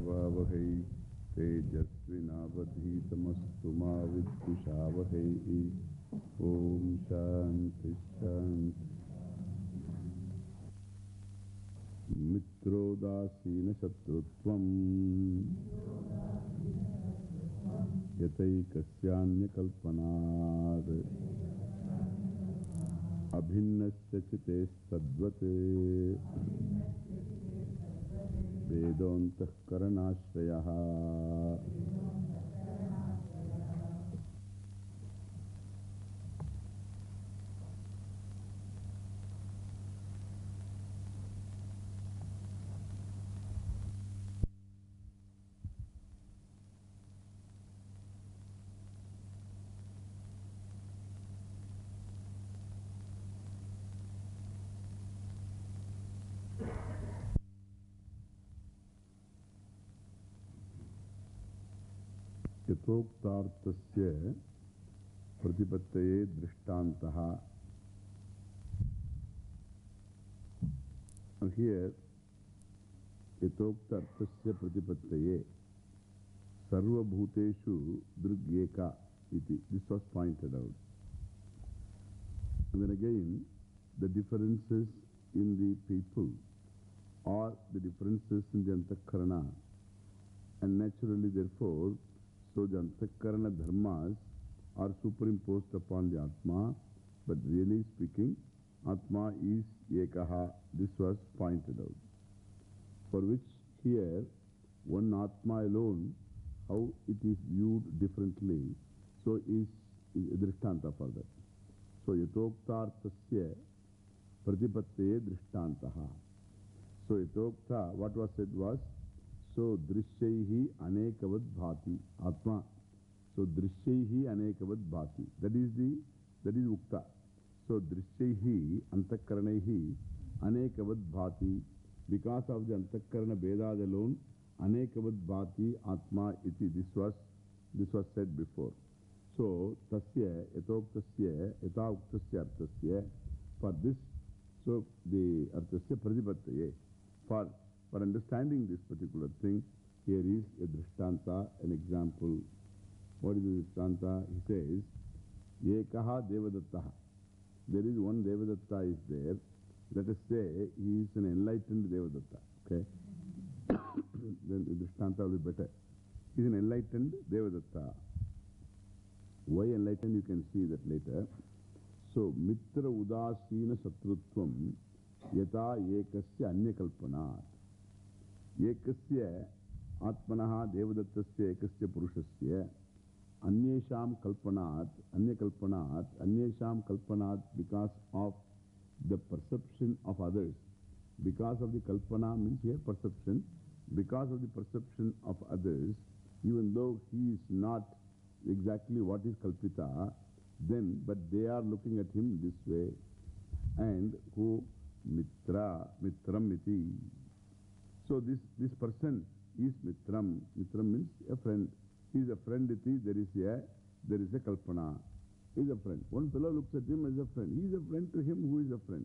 विद्विषावहै तेजस्विनावधीतमस्तु मा विद्विषावहै। ॐ शान्ति शान्ति। मित्रोदासीनशत्रुत्वम् यतैकस्यान्यकल्पनात् अभिन्नस्य वेदोऽन्तःकरणाश्रयः। यथोक्तार्थस्य प्रतिपत्तये दृष्टान्तः Here, yatoktarthasya pratipattaye sarvabhuteshu drugyeka iti. This was pointed out. And then again, the differences in the people or the differences in the antakarana and naturally therefore So the antakarana dharmas are superimposed upon the Atma, but really speaking, Atma is Ekaha. This was pointed out. For which here, one Atma alone, how it is viewed differently, so is, is Drishtanta for that. So Yatoktartasya Pratipatte Drishtantaha. So Yatokta, what was said was, So, Drishyahi Anekavad Bhati. Atma. So, Drishyahi Anekavad Bhati. That is the, that is Ukta. So, Drishyahi Antakaranahi Anekavad Bhati. Because of the Antakarana Vedad alone, Anekavad Bhati Atma iti. This was, this was said before. So, Tasya, Etoktasya, Etauktasya Artasya. For this, so the Artasya Pradipattaye. For For understanding this particular thing, here is a drishtanta, an example. What is the drishtanta? He says, Ekaha Devadattaha. There is one Devadatta is there. Let us say he is an enlightened Devadatta. Okay? then the drishtanta will be better. He is an enlightened Devadatta. Why enlightened? You can see that later. So, Mitra Udasina Satrutvam Yata Ekasya Anyakalpanat. Ekasya Atmanaha Devadatasya Ekasya Purushasya Anyesham Kalpanat, Anya Kalpanat, Anyesham Kalpanat because of the perception of others. Because of the Kalpana means here perception. Because of the perception of others, even though he is not exactly what is Kalpita, then, but they are looking at him this way. And who Mitra, Mitram iti. So this, this person is Mitram. Mitram means a friend. He is a friend there is a, there is a Kalpana. He is a friend. One fellow looks at him as a friend. He is a friend to him who is a friend.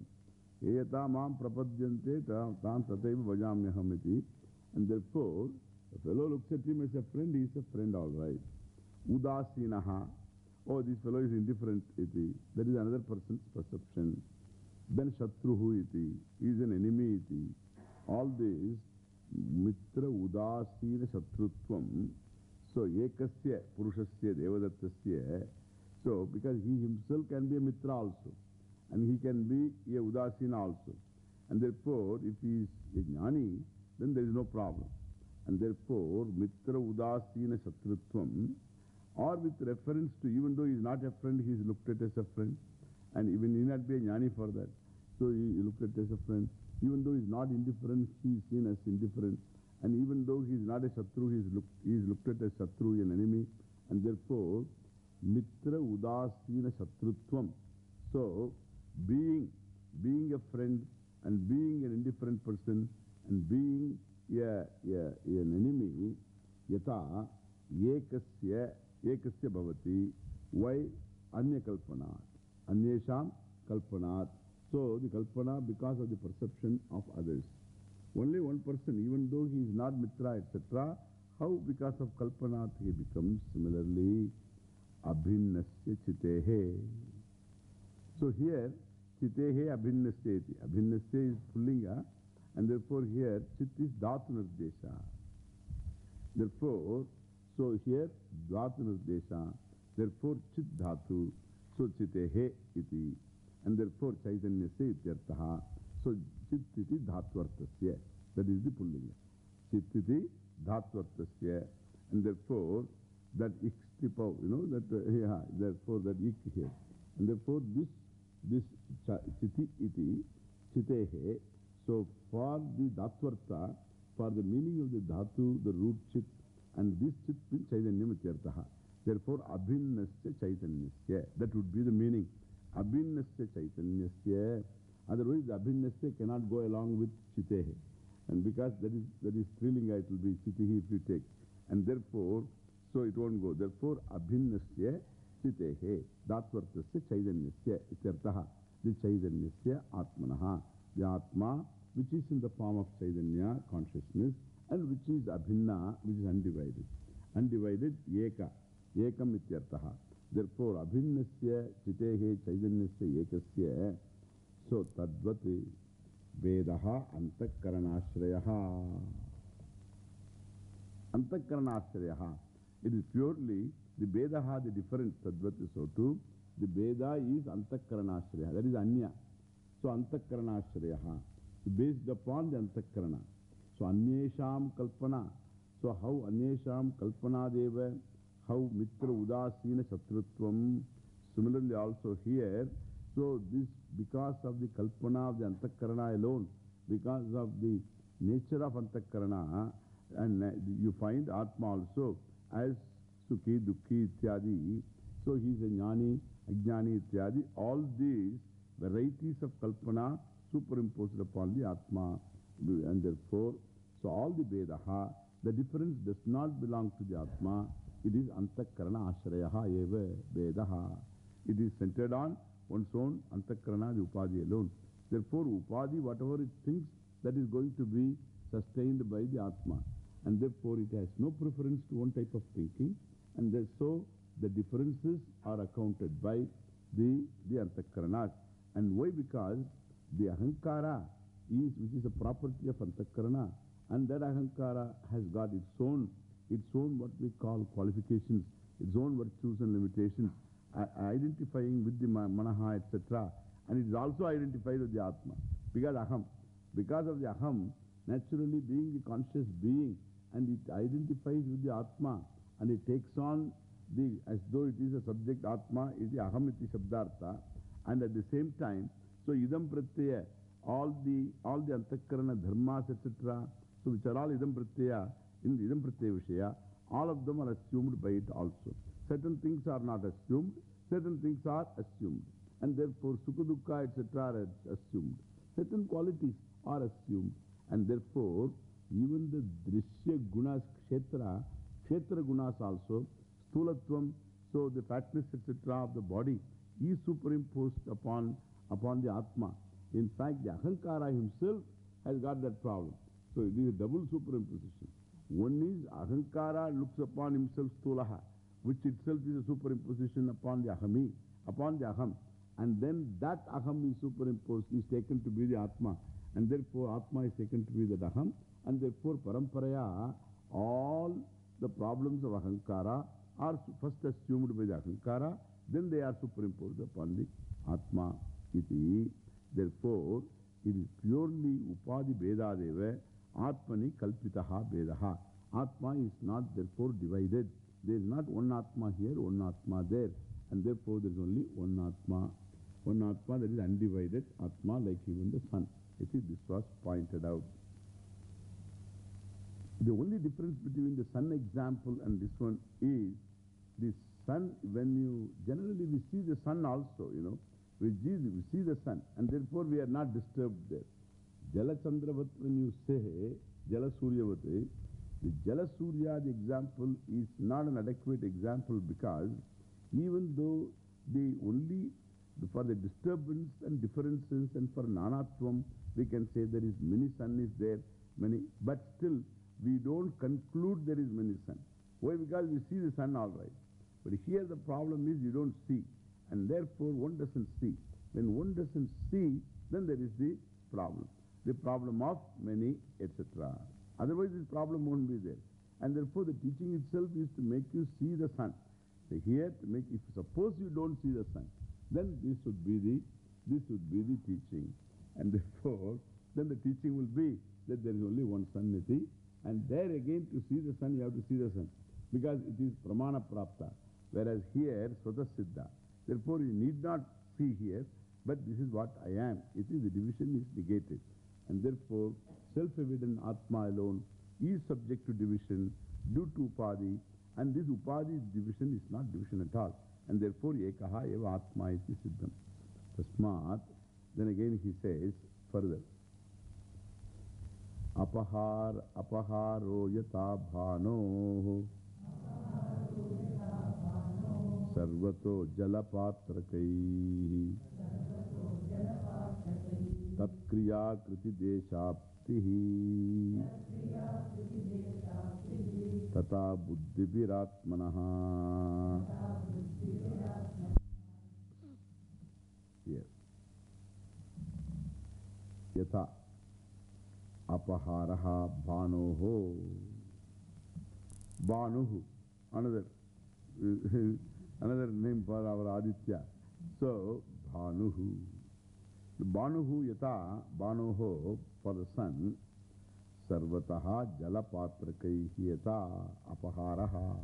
Eyata mam prapadyante tam tataiva vajamyaham iti. And therefore, a fellow looks at him as a friend, he is a friend all right. Udasinaha. Oh, this fellow is indifferent iti. That is another person's perception. Then Shatruhu iti. He is an enemy iti. All these Mitra Udasina Shatrutvam. So, Ekasya Purushasya Devadatasya. So, because he himself can be a Mitra also. And he can be a Udasina also. And therefore, if he is a Jnani, then there is no problem. And therefore, Mitra Udasina Shatrutvam, or with reference to, even though he is not a friend, he is looked at as a friend. And even he need not be a Jnani for that. So he is looked at as a friend. Even though he is not indifferent, he is seen as indifferent. And even though he is not a Shatru, he is looked, he is looked at as Shatru, an enemy. And therefore, Mitra Udasina Shatrutvam. So, being, being a friend and being an indifferent person and being a, a, an enemy, yata ekasya, ekasya bhavati, why anya kalpanat, anyesham kalpanat. So the kalpana because of the perception of others. only one person, even though he is not Mitra, etc., how because of Kalpanat he becomes similarly Abhinnasya Chitehe. So here, Chitehe Abhinnasya. iti. Abhinnasya is Pullinga, and therefore here Chit is Dhatu Nirdesha. Therefore, so here Dhatu Nirdesha, therefore Chit Dhatu, so Chitehe iti, and therefore Chaitanyasya ityartaha. So Chit iti Dhatvartasya, that is the Pullinga. Chit iti Dhatvartasya, and therefore that ikstipau, you know, that, uh, yeah, therefore that ik here. And therefore this, this chiti iti, chitehe, so for the dhatvarta, for the meaning of the dhatu, the root chit, and this chit means chaitanyam ityartaha. Therefore, abhinnasya chaitanyasya. That would be the meaning. Abhinnasya chaitanyasya. Cannot go along with chitehe. Because that is, that is strilinga, it will be chitihi if you take. And therefore, so it won't go. Therefore, abhinnasya is in the form of chaitanya, and which is abhinna, which is undivided. Undivided, eka. Therefore, abhinnasya chitehe chaitanyasya ekasya. So, tadvat vedaha antakkaranashrayaha. Antakkaranashrayaha. It is purely the Vedaha, the different Tadvat is so too. The Veda is Antakkaranashrayaha. That is Anya. So Antakkaranashrayaha. Based upon the Antakkarana. So Anyesham Kalpana. So how Anyesham Kalpana Deva, how Mitra Udasina Shatrutvam. Similarly also here. So this because of the Kalpana of the Antakkarana alone, because of the nature of Antakkarana, and you find Atma also as Sukhi, Dukhi, Ityadi. So he is a Jnani, Ajnani, Ityadi. All these varieties of Kalpana superimposed upon the Atma. And therefore, so all the Vedaha, the difference does not belong to the Atma. It is Antakkarana Ashrayaha eva Vedaha. It is centered on one's own Antakkarana, the Upadhi alone. Therefore, Upadhi, whatever it thinks, that is going to be sustained by the Atma. And therefore, it has no preference to one type of thinking. And so, the differences are accounted by the, the Antakkaranas. And why? Because the Ahankara is, which is a property of Antakkarana. And that Ahankara has got its own, its own what we call qualifications, its own virtues and limitations, identifying with the Manaha, etc. And it is also identified with the Atma. Because Aham. Because of the Aham, naturally being the conscious being, and it identifies with the Atma, and it takes on the, as though it is a subject Atma, is the Ahamiti Shabdartha, and at the same time, so Idam Pratyaya, all the, all the Antakkarana dharmas, etc., so which are all Idam Pratyaya, in the Idam all of them are assumed by it also. Certain things are not assumed, certain things are assumed, and therefore Sukha etc. are assumed. Certain qualities are assumed, and therefore even the Drishya Gunas Kshetra, Kshetra Gunas also, Stulatvam, so the fatness etc. of the body is superimposed upon, upon the Atma. In fact, the Ahankara himself has got that problem. So it is a double superimposition. One is Ahankara looks upon himself Stulaha, which itself is a superimposition upon the Ahami, upon the Aham. And then that Aham is superimposed, is taken to be the Atma. And therefore Atma is taken to be the Aham. And therefore, Paramparaya, all the problems of Ahankara are first assumed by the Ahankara, then they are superimposed upon the Atma iti. Therefore, it is purely Upadhi Vedadeva, Atmani Kalpitaha. Atma is not therefore divided. There is not one Atma here, one Atma there. And therefore, there is only one Atma. One Atma that is undivided Atma, like even the sun. Iti, this was pointed out. The only difference between the sun example and this one is the sun, when you generally we see the sun also, you know, see, we see the sun and therefore we are not disturbed there. Jala when you say Jala Suryavati, the Jala Surya, the example is not an adequate example because even though the only for the disturbance and differences and for nanatvam, we can say there is mini sun is there many, but still we don't conclude there is many sun. Why? Because we see the sun all right. But here the problem is you don't see, and therefore one doesn't see. When one doesn't see, then there is the problem. The problem of many, etc. Otherwise, this problem won't be there. And therefore, the teaching itself is to make you see the sun. So here, to make, if suppose you don't see the sun, then this would be the, this would be the teaching. And therefore, then the teaching will be that there is only one sun niti. And there again, to see the sun, you have to see the sun. Because it is pramana prapta. Whereas here, swata siddha. Therefore, you need not see here, but this is what I am. It is the division is negated. And therefore, self-evident Atma alone is subject to division due to Upadi. And this Upadi division is not division at all. And therefore, Ekaha eva Atma iti siddham. Tasmat. Then again he says further. Apahar, apaharo yata bhano sarvato jalapatrakaihi तत्क्रियाकृति देशाप्ति तथा बुद्धिभिरात्मन यथा अपहारः भानोः भानुः another another name for our Aditya. So, Bhanuhu. The Bhanuhu yata, Bhanuho for the sun, Sarvataha Jalapatrakaihi yata apaharaha.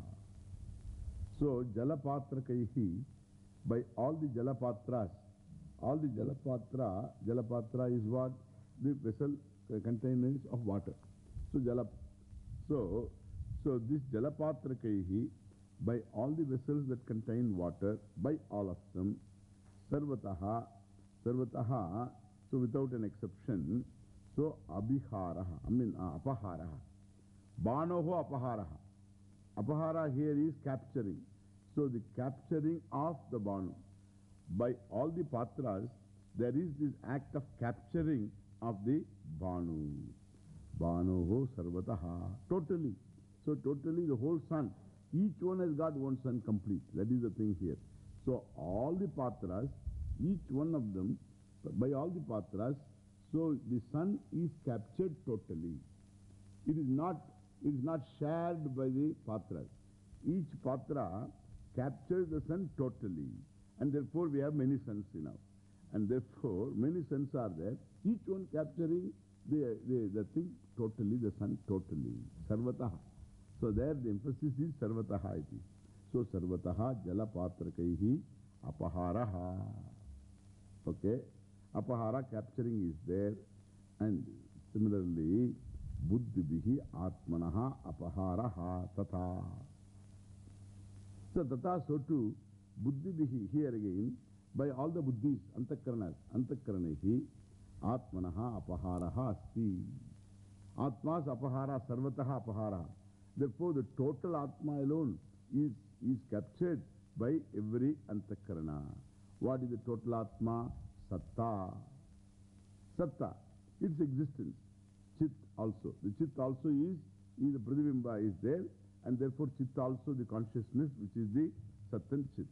So, Jalapatrakaihi, by all the Jalapatras, all the Jalapatra, Jalapatra is what? The vessel containers of water. So, Jalap. So, so this Jalapatrakaihi, by all the vessels that contain water, by all of them, Sarvataha, Sarvataha, so without an exception, so Abhiharaha, I mean uh, here is capturing. So the capturing of the Banu. By all the Patras, there is this act of capturing of the Banu. Totally. So totally the whole sun. Each one has got one sun complete. That is the thing here. So all the Patras, each one of them, by all the Patras, so the sun is captured totally. It is not, it is not shared by the Patras. Each Patra captures the sun totally. And therefore we have many suns now. And therefore many suns are there. Each one capturing the, the, the thing totally, the sun totally. Sarvataha. So there the emphasis is Sarvataha iti. So Sarvataha Jalapatrakaihi Apaharaha. Okay. Apahara capturing is there. And similarly, Buddhibihi Atmanaha Apaharaha Tata. So Tata so too, Buddhibihi here again, by all the Buddhis, Antakarnas, Antakarnehi, Atmanaha Apaharaha Asti. Atmas Apahara Sarvataha Apahara. Therefore, the total Atma alone is, is captured by every Antakarana. What is the total Atma? Satta. Satta, its existence. Chit also. The Chit also is, is the Pradivimba is there, and therefore Chit also the consciousness, which is the Satan Chit.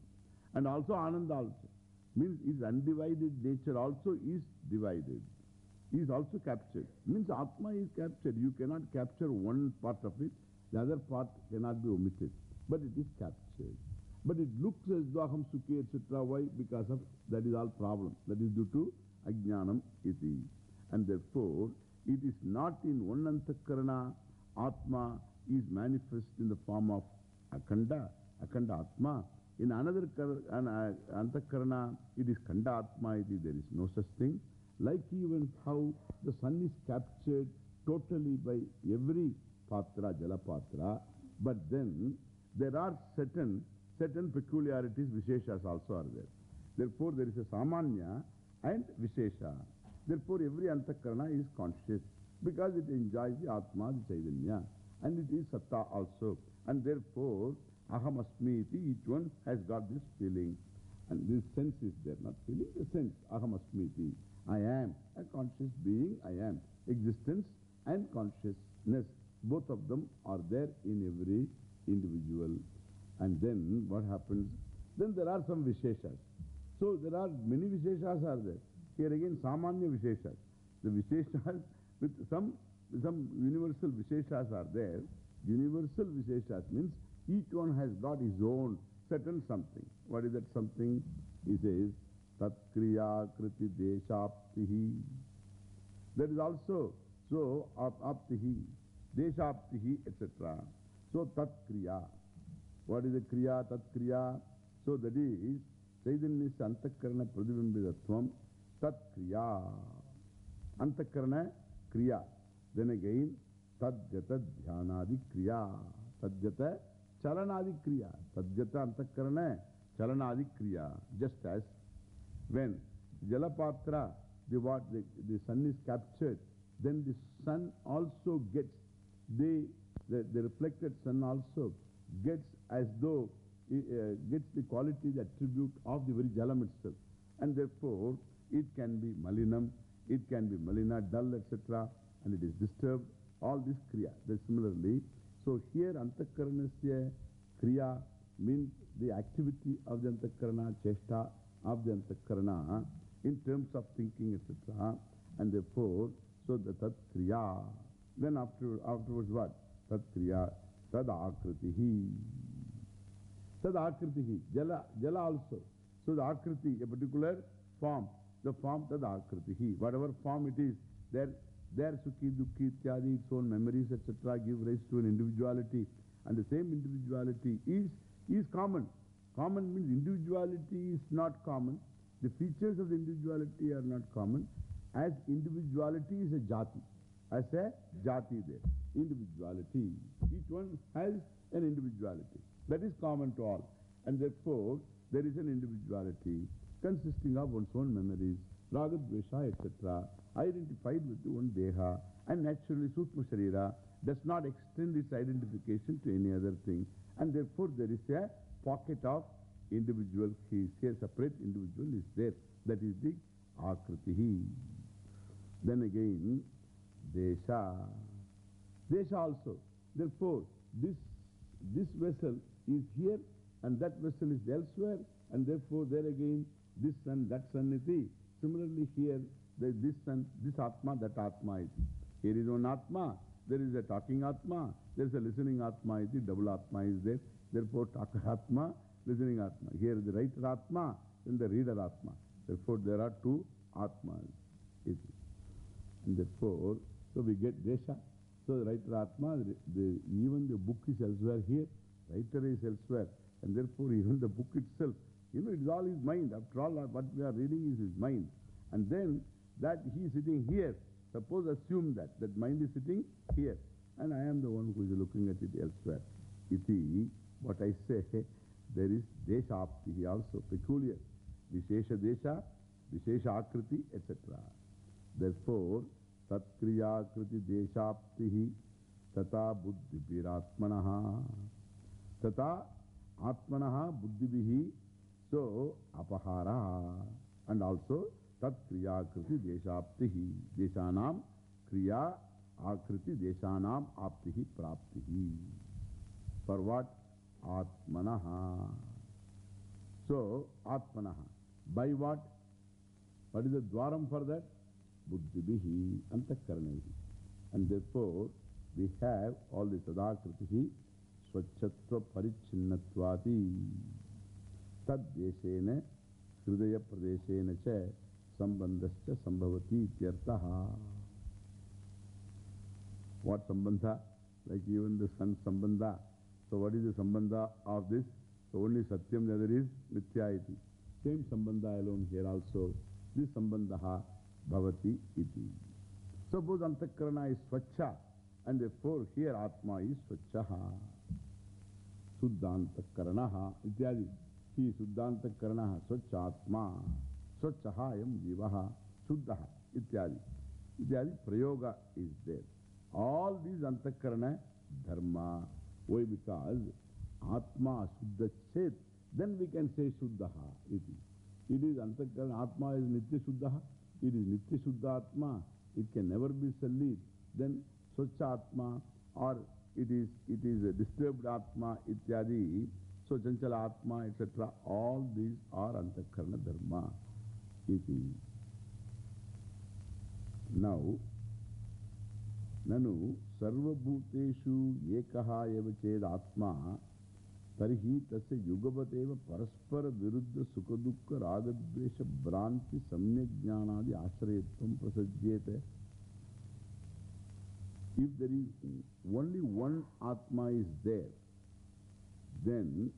And also Ananda also. Means its undivided nature also is divided. Is also captured. Means Atma is captured. You cannot capture one part of it, the other part cannot be omitted. But it is captured. But it looks as Aham Sukhi, etc. Why? Because of that is all problem. That is due to Ajnanam iti. And therefore, it is not in one Antakarana, Atma is manifest in the form of Akanda, Akanda Atma. In another an, Antakarana, it is Kanda Atma iti. There is no such thing. Like even how the sun is captured totally by every Patra, Jalapatra. But then there are certain certain peculiarities, Visheshas also are there. Therefore, there is a Samanya and Vishesha. Therefore, every Antakarana is conscious because it enjoys the Atma, the Chaitanya. And it is Satta also. And therefore, Aham Asmi iti, each one has got this feeling. And this sense is there, not feeling, the sense. Aham Asmi iti. I am a conscious being, I am. Existence and consciousness. Both of them are there in every individual. And then what happens? Then there are some Visheshas. So there are many Visheshas are there. Here again, Samanya Visheshas. The Visheshas with some, some universal Visheshas are there. Universal Visheshas means each one has got his own certain something. What is that something? He says, Tat Kriya Kriti Deshaptihi. That is also, so, Aptihi, Deshaptihi, etc. So, Tat Kriya. What is the Kriya, Tat Kriya? So, that is Chaitanya Antakarana Pradivimbidatvam Tat Kriya. Antakarana Kriya. Then again, Tadjata Dhyanadi Kriya. Tadjata Chalanadi Kriya. Tadjata Antakarana Chalanadi Kriya. Just as when Jalapatra, the, what, the, the sun is captured, then the sun also gets, the, the, the reflected sun also gets as though uh, gets the quality, the attribute of the very Jalam itself. And therefore, it can be Malinam, it can be Malina, dull, etc. And it is disturbed. All this Kriya. Then similarly, so here Antakaranasya Kriya means the activity of the Antakarana, Cheshta of the Antakarana in terms of thinking, etc. And therefore, so the Tat Kriya. Then after, afterwards what? Tat Kriya, Tad Akritihi. Tad Akritihi. Jala, Jala also. So the Akriti, a particular form. The form Tad Akritihi. Whatever form it is, there, there Sukhi, Dukhi, Ityadi, its own memories, etc. give rise to an individuality. And the same individuality is, is common. Common means individuality is not common. The features of the individuality are not common. As individuality is a jati. As a jati there. Individuality. Each one has an individuality. That is common to all. And therefore, there is an individuality consisting of one's own memories, raga, dvesha, etc. identified with the one deha. And naturally, Sutma Sharira does not extend its identification to any other thing. And therefore, there is a pocket of individual, he is here, separate individual is there. That is the Akritihi. Then again, Desha. Desha also. Therefore, this, this vessel is here and that vessel is elsewhere and therefore there again this sun, that sun iti. Similarly here, there is this sun, this Atma, that Atma iti. Here is one Atma, there is a talking Atma, there is a listening Atma iti, double Atma is there. Therefore, talker Atma, listening Atma. Here the writer Atma, then the reader Atma. Therefore, there are two Atmas. Iti. And therefore, so we get Desha. So the writer Atma, the, the, even the book is elsewhere here, writer is elsewhere. And therefore, even the book itself, you know, it is all his mind. After all, what we are reading is his mind. And then that he is sitting here. Suppose assume that, that mind is sitting here. And I am the one who is looking at it elsewhere. Iti, what I say, there is Deshaptihi also, peculiar. Vishesha Desha, Vishesha Akriti, etc. Therefore, Deshanam Kriya Akriti Deshanam Aptihi Praptihi For what? Atmanaha So Atmanaha By what? What is the dwaram for that? Buddhibihi Antakaranahi And therefore we have all the Tadakritihi Swachatva Parichinnatwati Tad Deshena Hridaya Pradeshena Cha Sambandhascha Sambhavati Ityartaha What Sambandha? Like even the sun Sambandha. So what is the Sambandha of this? So only Satyam, the other is Mithyaiti. Same Sambandha alone here also. This Sambandha Bhavati iti. Suppose Antakarana is Swacha and therefore here Atma is Swachaha. Suddhantakaranaha ityadi. He Suddhantakaranaha Swachatma. Swachahayam Jivaha Suddhaha ityadi. Ityadi Prayoga is there. All these Antakarana Dharma. Why? Because Atma Suddha Chet. Then we can say Suddhaha iti. It is Antakarana. Atma is Nitya Suddhaha. It is Nitya Shuddhatma, It can never be sullied. Then Swachha Atma, or it is, it is a disturbed Atma, ityadi. So, Chanchala Atma, etc. All these are Antakarana Dharma. Iti. Now, Nanu Sarvabhuteshu Ekaha eva ched Atma Tarihi tasya yugavateva paraspara viruddha sukadukka ragadvesha bhranti samyak jnanadi ashrayatvam prasajyete. If there is only one Atma is there, then,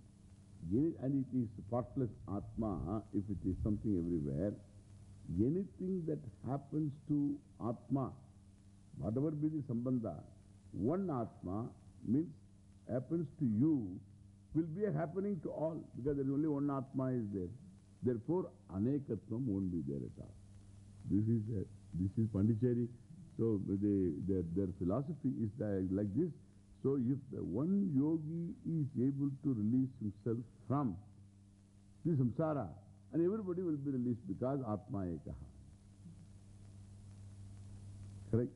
and it is partless Atma, if it is something everywhere, anything that happens to Atma, whatever be the Sambandha, one Atma means happens to you will be happening to all because there is only one Atma is there. Therefore, Anekatvam won't be there at all. This is, a, this is Pondicherry. So, they, their, their philosophy is like this. So, if the one yogi is able to release himself from the samsara, and everybody will be released because Atma Ekaha. Correct?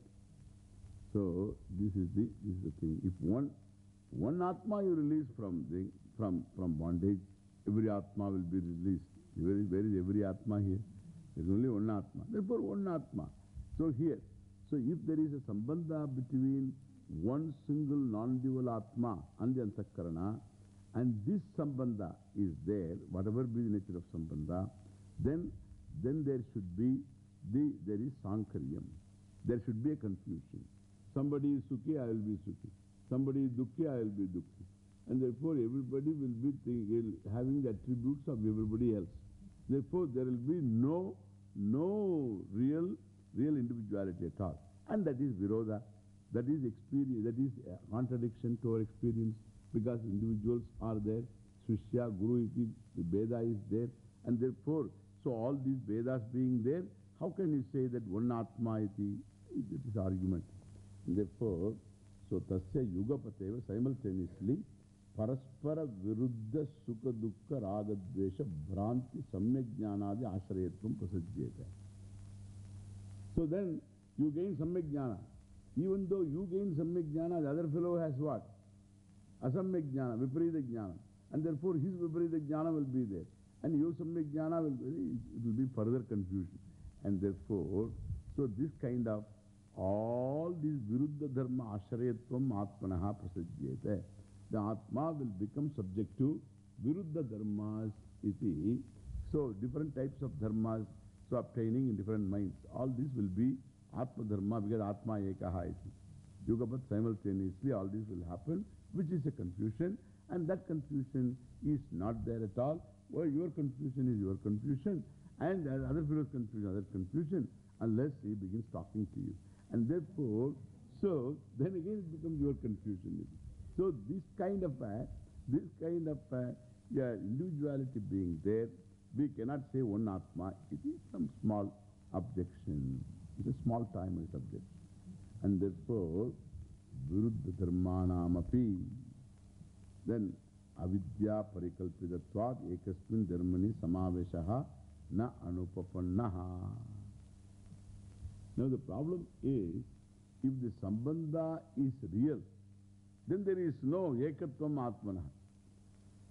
So, this is the, this is the thing. If one, one Atma you release from, the, from, from bondage, every Atma will be released. Where is, where is every Atma here? There is only one Atma. Therefore, one Atma. So, here, so if there is a sambandha between one single non-dual Atma and the Antakarana, and this sambandha is there, whatever be the nature of sambandha, then, then there should be the, there is Sankaryam. There should be a confusion. Somebody is Sukhi, I will be Sukhi. Somebody is Dukhi, I will be Dukhi. And therefore everybody will be thinking, having the attributes of everybody else. Therefore there will be no, no real, real individuality at all. And that is Virodha. That is experience, that is uh, contradiction to our experience because individuals are there. Srishya, Guru, iti, the Veda is there. And therefore, so all these Vedas being there, how can you say that one Atma iti? It is argument. Therefore, so tasya yugapateva simultaneously paraspara viruddha sukha dukkha ragadvesha bhranti samyak jnanadi ashrayatvam prasajyeta. So then you gain samyak jnana. Even though you gain samyak jnana, the other fellow has what? Asamyak jnana, viparita jnana. And therefore his viparita jnana will be there. And your samyak jnana will be, it will be further confusion. And therefore, so this kind of all these viruddha dharma ashrayatvam atmanaha prasajyete. The atma will become subject to viruddha dharmas iti. So different types of dharmas, so obtaining in different minds. All this will be atma dharma because atma ekaha iti. Yugapat simultaneously all this will happen, which is a confusion. And that confusion is not there at all. Well, your confusion is your confusion. And other people's confusion, other confusion, unless he begins talking to you. And therefore, so then again it becomes your confusion. So this kind of a, this kind of a, yeah, individuality being there, we cannot say one Atma. It is some small objection. It's a small timer's objection. And therefore, Viruddha Dharmanamapi, then avidya parikalpitatvat ekasmin dharmani samaveshaha na anupapannaha. Now the problem is, if the sambandha is real, then there is no ekatvam atmanaha.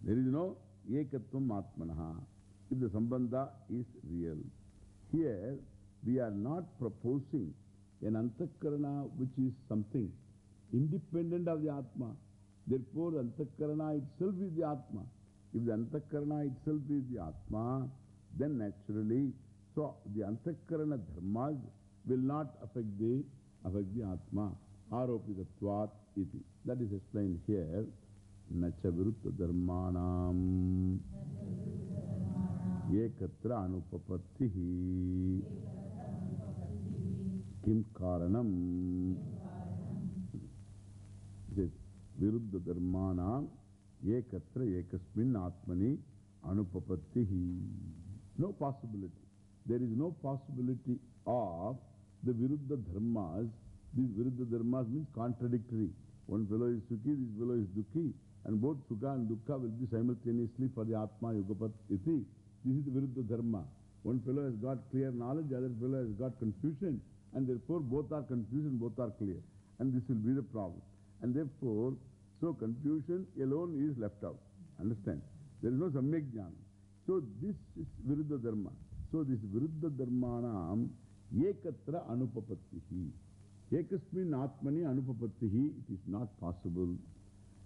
There is no ekatvam atmanaha. If the sambandha is real. Here, we are not proposing an antakarana which is something independent of the atma. Therefore, antakarana itself is the atma. If the antakarana itself is the atma, then naturally, so the antakarana dharmas will not affect the, affect the Atma. Aropitatvat iti. That is explained here. Nacha virutta dharmanam ekatra anupapattihi kim karanam viruddha dharmanam ekatra ekasmin atmani anupapattihi. No possibility. There is no possibility of the Viruddha Dharmas, these Viruddha Dharmas means contradictory. One fellow is Sukhi, this fellow is Dukhi, and both Sukha and Dukkha will be simultaneously for the Atma Yugapat Iti. This is the Viruddha Dharma. One fellow has got clear knowledge, the other fellow has got confusion, and therefore both are confused and both are clear. And this will be the problem. And therefore, so confusion alone is left out. Understand? There is no Samyak Jnana. So this is Viruddha Dharma. So this Viruddha Dharmanam Ekatra Anupapattihi. Ekasmin Atmani Anupapattihi. It is not possible.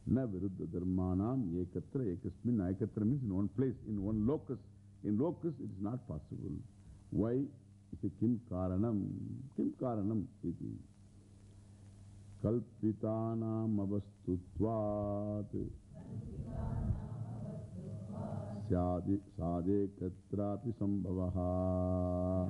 Na Viruddha Dharmanam Ekatra Ekasmin. Ekatra means in one place, in one locus. In locus it is not possible. Why? It's a Kim Karanam. Kim Karanam iti. Kalpitanam avastutvat. Sade katrapi sambhavaha.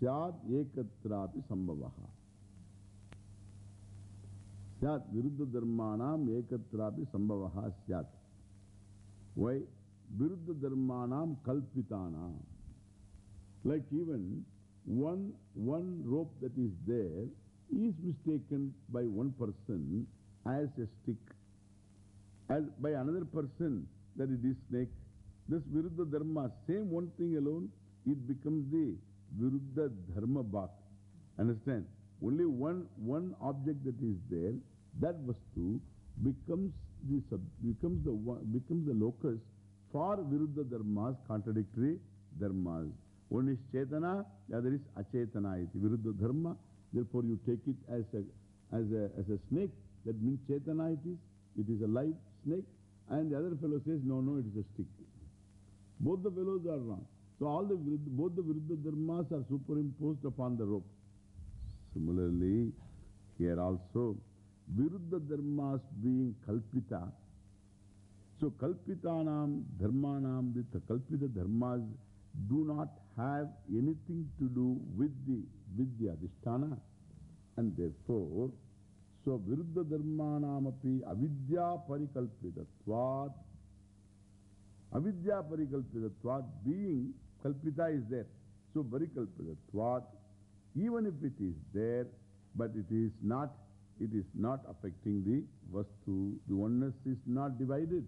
Syad ekatrapi sambhavaha. Syat viruddha dharmanam ekatrapi sambhavaha syat. Why? Viruddha dharmanam kalpitanam. Like even one, one rope that is there is mistaken by one person as a stick, as by another person that it is snake. This Viruddha Dharma, same one thing alone, it becomes the Viruddha Dharma Bhak. Understand? Only one, one object that is there, that Vastu becomes the, sub, becomes the, becomes the locus for Viruddha Dharmas, contradictory Dharmas. One is Chetana, the other is Achetana. Iti. Viruddha Dharma. Therefore, you take it as a, as a, as a snake. That means Chetana it is. It is a live snake. And the other fellow says, no, no, it is a stick. Both the fellows are wrong. So, all the, both the Viruddha Dharmas are superimposed upon the rope. Similarly, here also, Viruddha Dharmas being Kalpita. So, Kalpitanam Dharmanam, the Kalpita Dharmas do not have anything to do with the, with the Adhisthana. And therefore, so Viruddha Dharmanam api avidya parikalpitatvat. Avidya parikalpitatvat being kalpita is there. So parikalpitatvat, even if it is there, but it is not, it is not affecting the vastu. The oneness is not divided,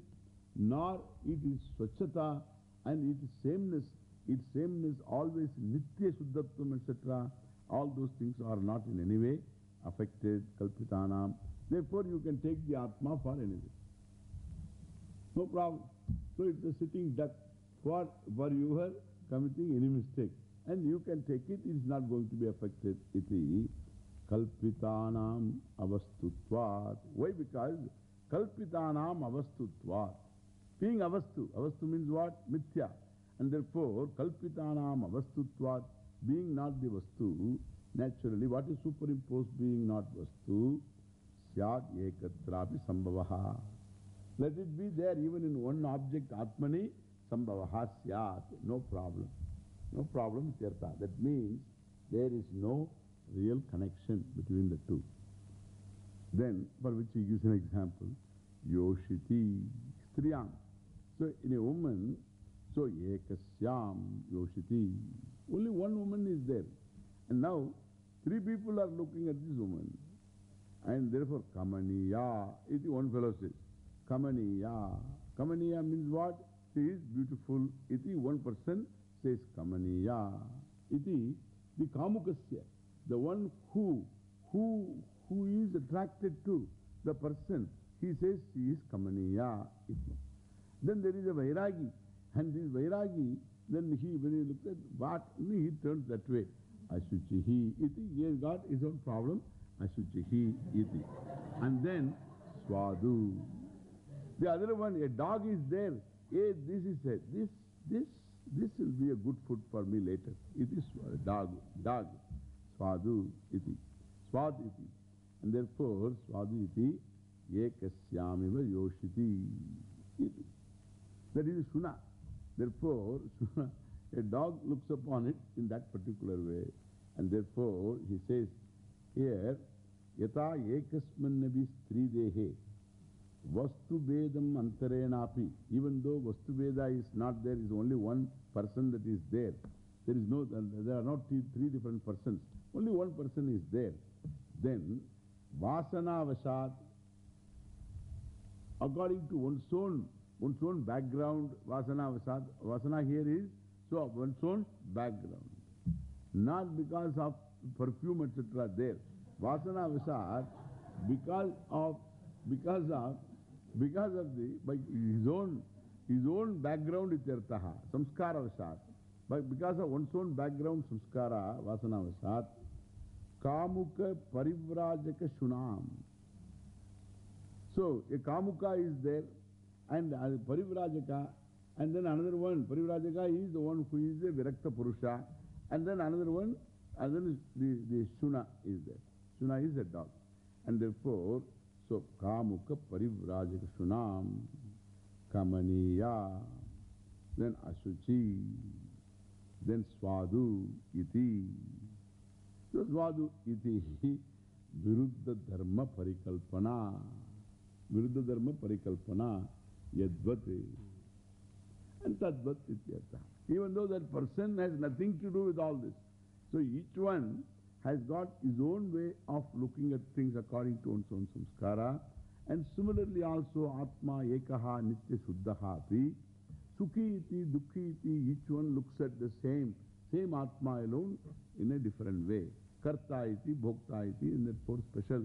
nor it is swachata and it is sameness. Its sameness always nitya shuddhatvam, etc. All those things are not in any way affected, kalpitanam. Therefore, you can take the Atma for anything. No problem. So it's a sitting duck for, for you are committing any mistake. And you can take it, it is not going to be affected. Iti kalpitanam avastutvat. Why? Because kalpitanam avastutvat. Being avastu. Avastu means what? Mithya. And therefore, kalpitanam avastutvat, being not the vastu, naturally, what is superimposed being not vastu? Syad ekatrapi sambhavaha. Let it be there even in one object, Atmani, Sambhavaha Syat. No problem. No problem, Tirtha. That means there is no real connection between the two. Then, for which he gives an example, Yoshiti, Striyam. So, in a woman, so Ekasyam, Yoshiti, only one woman is there. And now, three people are looking at this woman. And therefore, Kamaniya, iti one fellow says. Kamaniya. Kamaniya means what? Is beautiful. Iti one person says Kamaniya. Iti the Kamukasya. The one who, who, who is attracted to the person. He says she is Kamaniya. Iti. Then there is a Vairagi. And this Vairagi, then he, when he looks at what, he turns that way. Ashuchihi iti. He has got his own problem. Ashuchihi iti. And then Swadu. The other one, a dog is there. This is a, this, this, this will be a good food for me later. It is dog, dog. Swadu iti. Swad iti. And therefore, Swadu iti, ekasyamiva yoshiti iti. That is Shuna. Therefore, Shuna, a dog looks upon it in that particular way. And therefore, he says here, Yata ekasmannabi stridehe. Vastu Vedam Antarenapi. Even though Vastu Veda is not there, is only one person that is there. There is no, there are not three, three different persons. Only one person is there. Then, Vasana Vasat, according to one's own, one's own background, Vasana Vasat, Vasana here is, so one's own background. Not because of perfume, etc. there. Vasana Vasat, because of, because of, because of the, by his own, his own background is Yartaha, Samskara Vasat. But because of one's own background, Samskara, Vasana Vasat, Kamuka Parivrajaka Shunam. So, a Kamuka is there, and uh, Parivrajaka, and then another one, Parivrajaka is the one who is a Virakta Purusha, and then another one, and then the, the Shuna is there. Shuna is a dog. And therefore, so Kamuka Parivrajaka Shunam, Kamaniya, then Ashuchi, then Swadu iti. So Swadu iti Viruddha Dharma Parikalpana. Viruddha Dharma Parikalpana Yadvate. And Tadvat ityartha. Even though that person has nothing to do with all this. So each one has got his own way of looking at things according to one's own samskara. And similarly also Atma Ekaha Nitya Shuddhaha api. Sukhi iti, Dukhi iti, each one looks at the same, same Atma alone in a different way. Karta iti, Bhokta iti, in that four special